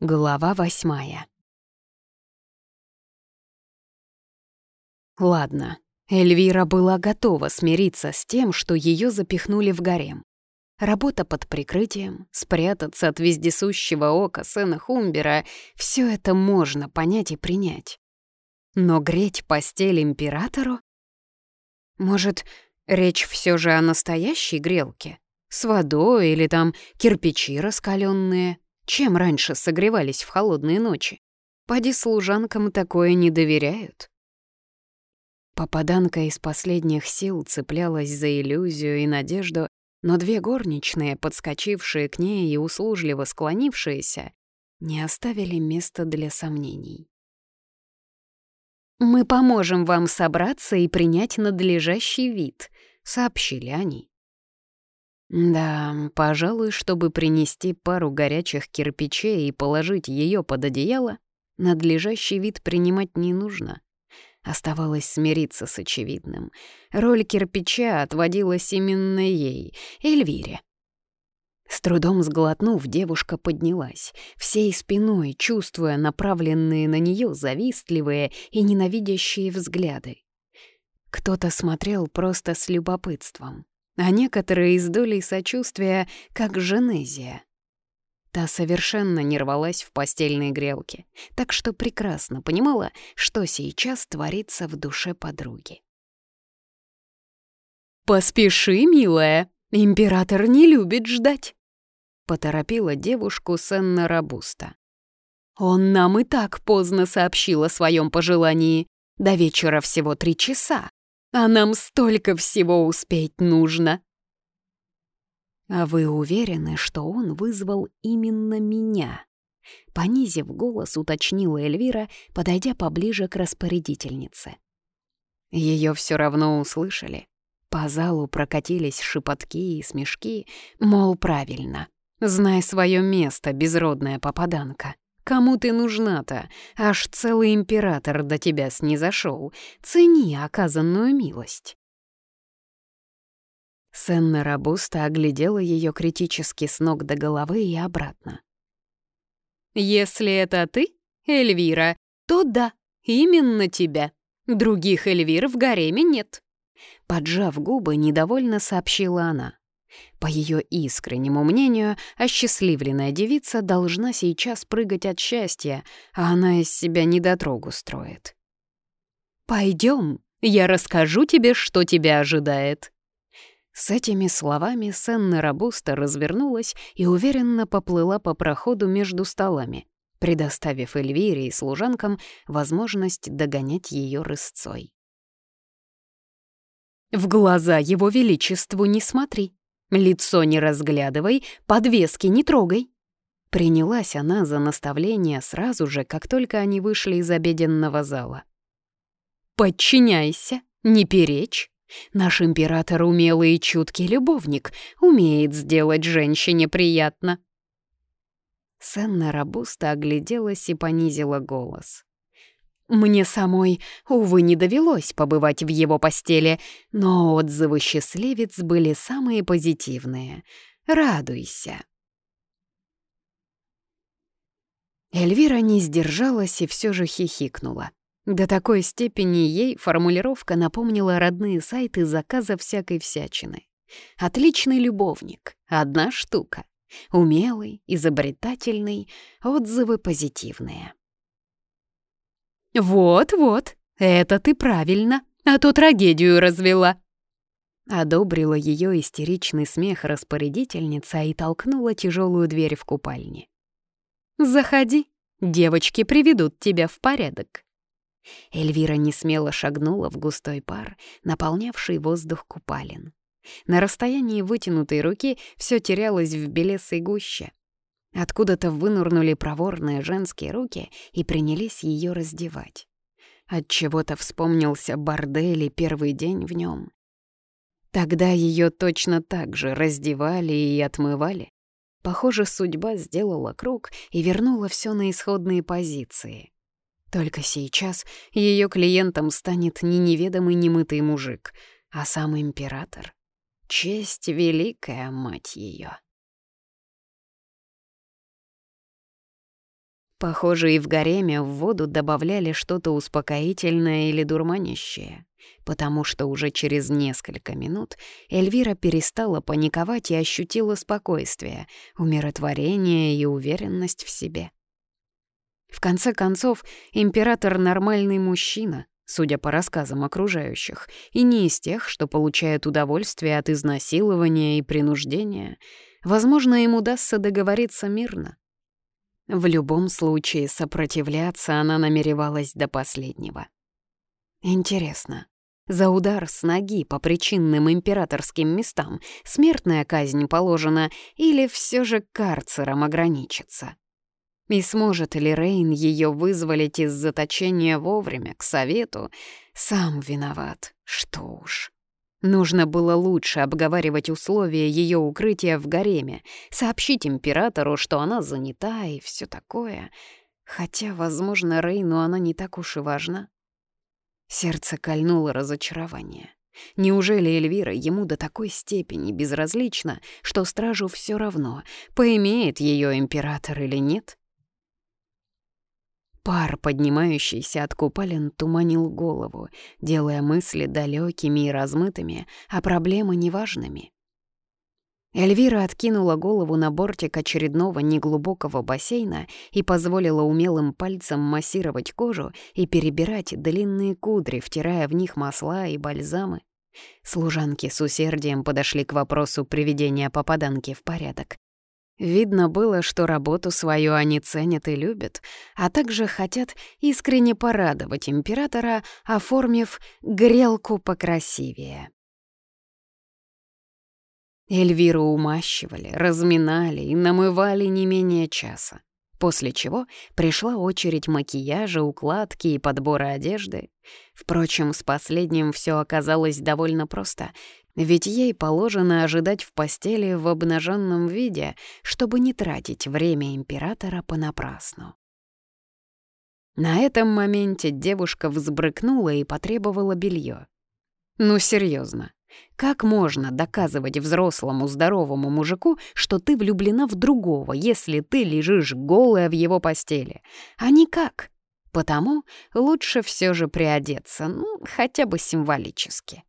Глава восьмая. Ладно, Эльвира была готова смириться с тем, что ее запихнули в гарем. Работа под прикрытием, спрятаться от вездесущего ока сына Хумбера — все это можно понять и принять. Но греть постель императору? Может, речь все же о настоящей грелке? С водой или там кирпичи раскаленные? Чем раньше согревались в холодные ночи? Поди служанкам такое не доверяют. Попаданка из последних сил цеплялась за иллюзию и надежду, но две горничные, подскочившие к ней и услужливо склонившиеся, не оставили места для сомнений. «Мы поможем вам собраться и принять надлежащий вид», — сообщили они. Да, пожалуй, чтобы принести пару горячих кирпичей и положить ее под одеяло, надлежащий вид принимать не нужно. Оставалось смириться с очевидным. Роль кирпича отводилась именно ей, Эльвире. С трудом сглотнув, девушка поднялась, всей спиной чувствуя направленные на нее завистливые и ненавидящие взгляды. Кто-то смотрел просто с любопытством а некоторые из долей сочувствия, как Женезия. Та совершенно не рвалась в постельной грелке, так что прекрасно понимала, что сейчас творится в душе подруги. «Поспеши, милая, император не любит ждать», — поторопила девушку Сенна Рабуста. «Он нам и так поздно сообщил о своем пожелании. До вечера всего три часа, а нам столько всего успеть нужно. А вы уверены, что он вызвал именно меня? Понизив голос, уточнила Эльвира, подойдя поближе к распорядительнице. Ее все равно услышали. По залу прокатились шепотки и смешки, мол, правильно. Знай свое место, безродная попаданка. Кому ты нужна-то? Аж целый император до тебя снизошел. Цени оказанную милость. Сенна Рабуста оглядела ее критически с ног до головы и обратно. «Если это ты, Эльвира, то да, именно тебя. Других Эльвир в гареме нет». Поджав губы, недовольно сообщила она. По ее искреннему мнению, осчастливленная девица должна сейчас прыгать от счастья, а она из себя недотрогу строит. «Пойдем, я расскажу тебе, что тебя ожидает». С этими словами Сенна Рабуста развернулась и уверенно поплыла по проходу между столами, предоставив Эльвире и служанкам возможность догонять ее рысцой. «В глаза его величеству не смотри», Лицо не разглядывай, подвески не трогай. Принялась она за наставление сразу же, как только они вышли из обеденного зала. «Подчиняйся, не перечь. Наш император умелый и чуткий любовник, умеет сделать женщине приятно». Сенна Рабуста огляделась и понизила голос. Мне самой, увы, не довелось побывать в его постели, но отзывы счастливец были самые позитивные. Радуйся. Эльвира не сдержалась и все же хихикнула. До такой степени ей формулировка напомнила родные сайты заказа всякой всячины. Отличный любовник, одна штука. Умелый, изобретательный, отзывы позитивные. «Вот-вот, это ты правильно, а то трагедию развела». Одобрила ее истеричный смех распорядительница и толкнула тяжелую дверь в купальне. «Заходи, девочки приведут тебя в порядок». Эльвира несмело шагнула в густой пар, наполнявший воздух купалин. На расстоянии вытянутой руки все терялось в белесой гуще. Откуда-то вынурнули проворные женские руки и принялись ее раздевать. От чего-то вспомнился бордель и первый день в нем. Тогда ее точно так же раздевали и отмывали. Похоже, судьба сделала круг и вернула все на исходные позиции. Только сейчас ее клиентом станет не неведомый немытый мужик, а сам император. Честь великая, мать ее. Похоже, и в гареме в воду добавляли что-то успокоительное или дурманящее, потому что уже через несколько минут Эльвира перестала паниковать и ощутила спокойствие, умиротворение и уверенность в себе. В конце концов, император — нормальный мужчина, судя по рассказам окружающих, и не из тех, что получают удовольствие от изнасилования и принуждения. Возможно, им удастся договориться мирно. В любом случае, сопротивляться она намеревалась до последнего. Интересно, за удар с ноги по причинным императорским местам смертная казнь положена или все же карцером ограничится? И сможет ли Рейн ее вызволить из заточения вовремя, к совету? Сам виноват, что уж. Нужно было лучше обговаривать условия ее укрытия в гареме, сообщить императору, что она занята и все такое. Хотя, возможно, Рейну она не так уж и важна. Сердце кольнуло разочарование. Неужели Эльвира ему до такой степени безразлична, что стражу все равно, поимеет ее император или нет? Пар, поднимающийся от купалин, туманил голову, делая мысли далекими и размытыми, а проблемы неважными. Эльвира откинула голову на бортик очередного неглубокого бассейна и позволила умелым пальцам массировать кожу и перебирать длинные кудри, втирая в них масла и бальзамы. Служанки с усердием подошли к вопросу приведения попаданки в порядок. Видно было, что работу свою они ценят и любят, а также хотят искренне порадовать императора, оформив грелку покрасивее. Эльвиру умащивали, разминали и намывали не менее часа, после чего пришла очередь макияжа, укладки и подбора одежды. Впрочем, с последним все оказалось довольно просто, ведь ей положено ожидать в постели в обнаженном виде, чтобы не тратить время императора понапрасну. На этом моменте девушка взбрыкнула и потребовала белье. Ну серьезно, как можно доказывать взрослому здоровому мужику, что ты влюблена в другого, если ты лежишь голая в его постели? А никак. Потому лучше все же приодеться, ну, хотя бы символически.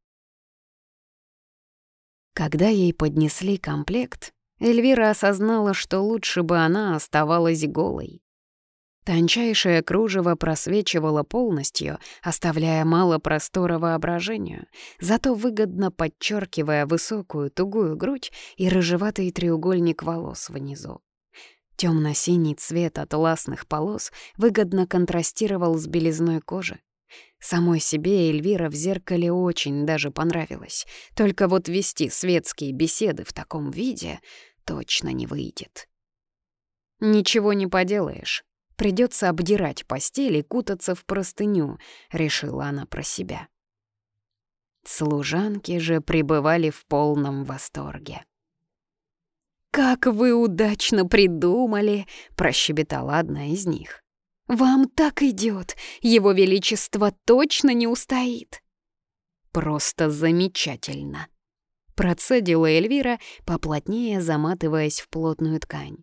Когда ей поднесли комплект, Эльвира осознала, что лучше бы она оставалась голой. Тончайшее кружево просвечивало полностью, оставляя мало простора воображению, зато выгодно подчеркивая высокую тугую грудь и рыжеватый треугольник волос внизу. Темно-синий цвет атласных полос выгодно контрастировал с белизной кожи. Самой себе Эльвира в зеркале очень даже понравилась. Только вот вести светские беседы в таком виде точно не выйдет. «Ничего не поделаешь. Придется обдирать постель и кутаться в простыню», — решила она про себя. Служанки же пребывали в полном восторге. «Как вы удачно придумали!» — прощебетала одна из них. «Вам так идет, Его Величество точно не устоит!» «Просто замечательно!» Процедила Эльвира, поплотнее заматываясь в плотную ткань.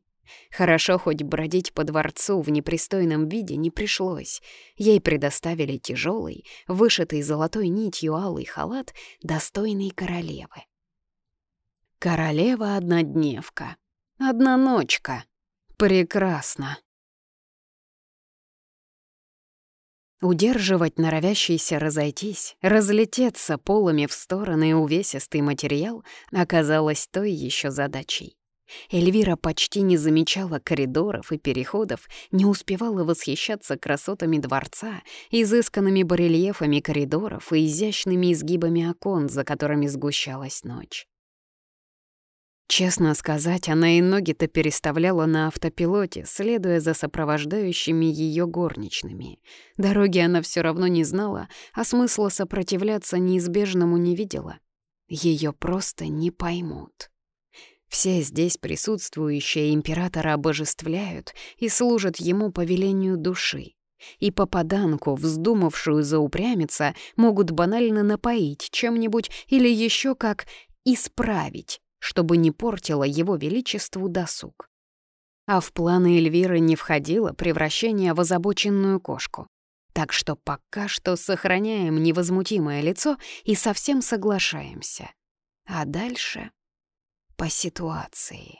Хорошо, хоть бродить по дворцу в непристойном виде не пришлось. Ей предоставили тяжелый, вышитый золотой нитью алый халат, достойный королевы. Королева-однодневка. Одноночка. Прекрасно. Удерживать норовящийся разойтись, разлететься полами в стороны увесистый материал оказалось той еще задачей. Эльвира почти не замечала коридоров и переходов, не успевала восхищаться красотами дворца, изысканными барельефами коридоров и изящными изгибами окон, за которыми сгущалась ночь. Честно сказать, она и ноги-то переставляла на автопилоте, следуя за сопровождающими ее горничными. Дороги она все равно не знала, а смысла сопротивляться неизбежному не видела. Ее просто не поймут. Все здесь присутствующие императора обожествляют и служат ему по велению души. И попаданку, вздумавшую заупрямиться, могут банально напоить чем-нибудь или еще как исправить чтобы не портило его величеству досуг. А в планы Эльвиры не входило превращение в озабоченную кошку. Так что пока что сохраняем невозмутимое лицо и совсем соглашаемся. А дальше по ситуации.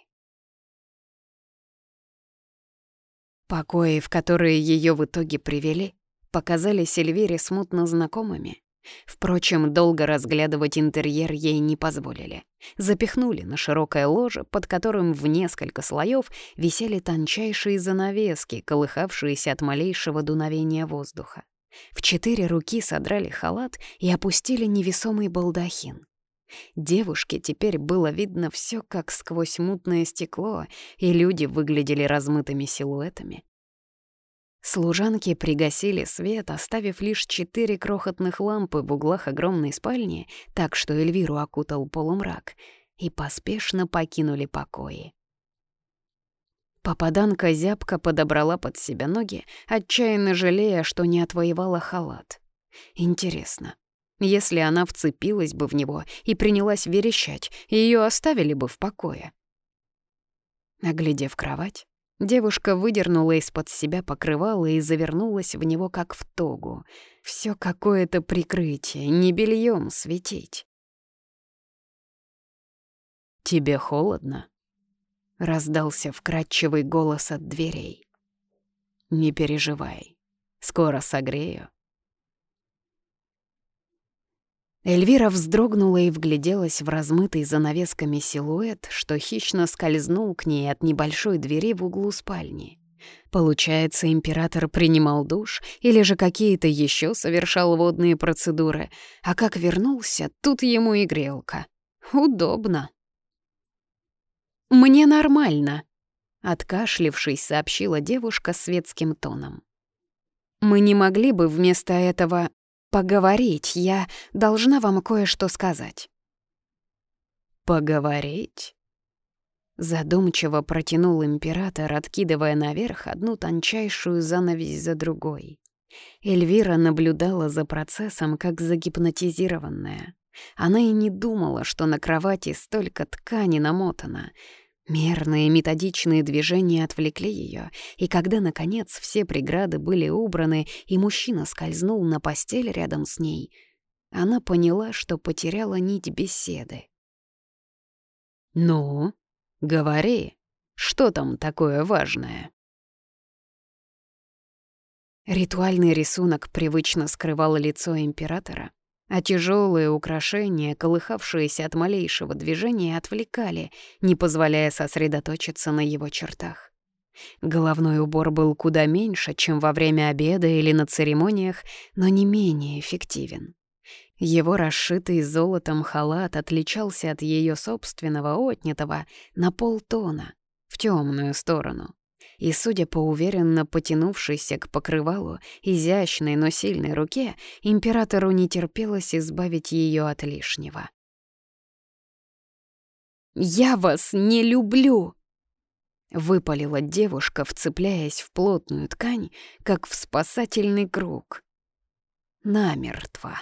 Покои, в которые ее в итоге привели, показались Эльвире смутно знакомыми. Впрочем, долго разглядывать интерьер ей не позволили. Запихнули на широкое ложе, под которым в несколько слоев висели тончайшие занавески, колыхавшиеся от малейшего дуновения воздуха. В четыре руки содрали халат и опустили невесомый балдахин. Девушке теперь было видно все как сквозь мутное стекло, и люди выглядели размытыми силуэтами. Служанки пригасили свет, оставив лишь четыре крохотных лампы в углах огромной спальни, так что Эльвиру окутал полумрак, и поспешно покинули покои. Попаданка зябко подобрала под себя ноги, отчаянно жалея, что не отвоевала халат. Интересно, если она вцепилась бы в него и принялась верещать, ее оставили бы в покое? Оглядев кровать, Девушка выдернула из-под себя покрывало и завернулась в него, как в тогу. Все какое-то прикрытие, не бельем светить. «Тебе холодно?» — раздался вкрадчивый голос от дверей. «Не переживай, скоро согрею». Эльвира вздрогнула и вгляделась в размытый занавесками силуэт, что хищно скользнул к ней от небольшой двери в углу спальни. Получается, император принимал душ или же какие-то еще совершал водные процедуры, а как вернулся, тут ему и грелка. Удобно. «Мне нормально», — откашлившись, сообщила девушка светским тоном. «Мы не могли бы вместо этого поговорить. Я должна вам кое-что сказать». «Поговорить?» Задумчиво протянул император, откидывая наверх одну тончайшую занавесь за другой. Эльвира наблюдала за процессом, как загипнотизированная. Она и не думала, что на кровати столько ткани намотано — Мерные методичные движения отвлекли ее, и когда, наконец, все преграды были убраны, и мужчина скользнул на постель рядом с ней, она поняла, что потеряла нить беседы. «Ну, говори, что там такое важное?» Ритуальный рисунок привычно скрывал лицо императора, а тяжелые украшения, колыхавшиеся от малейшего движения, отвлекали, не позволяя сосредоточиться на его чертах. Головной убор был куда меньше, чем во время обеда или на церемониях, но не менее эффективен. Его расшитый золотом халат отличался от ее собственного отнятого на полтона, в темную сторону и, судя по уверенно потянувшейся к покрывалу изящной, но сильной руке, императору не терпелось избавить ее от лишнего. «Я вас не люблю!» — выпалила девушка, вцепляясь в плотную ткань, как в спасательный круг. Намертво.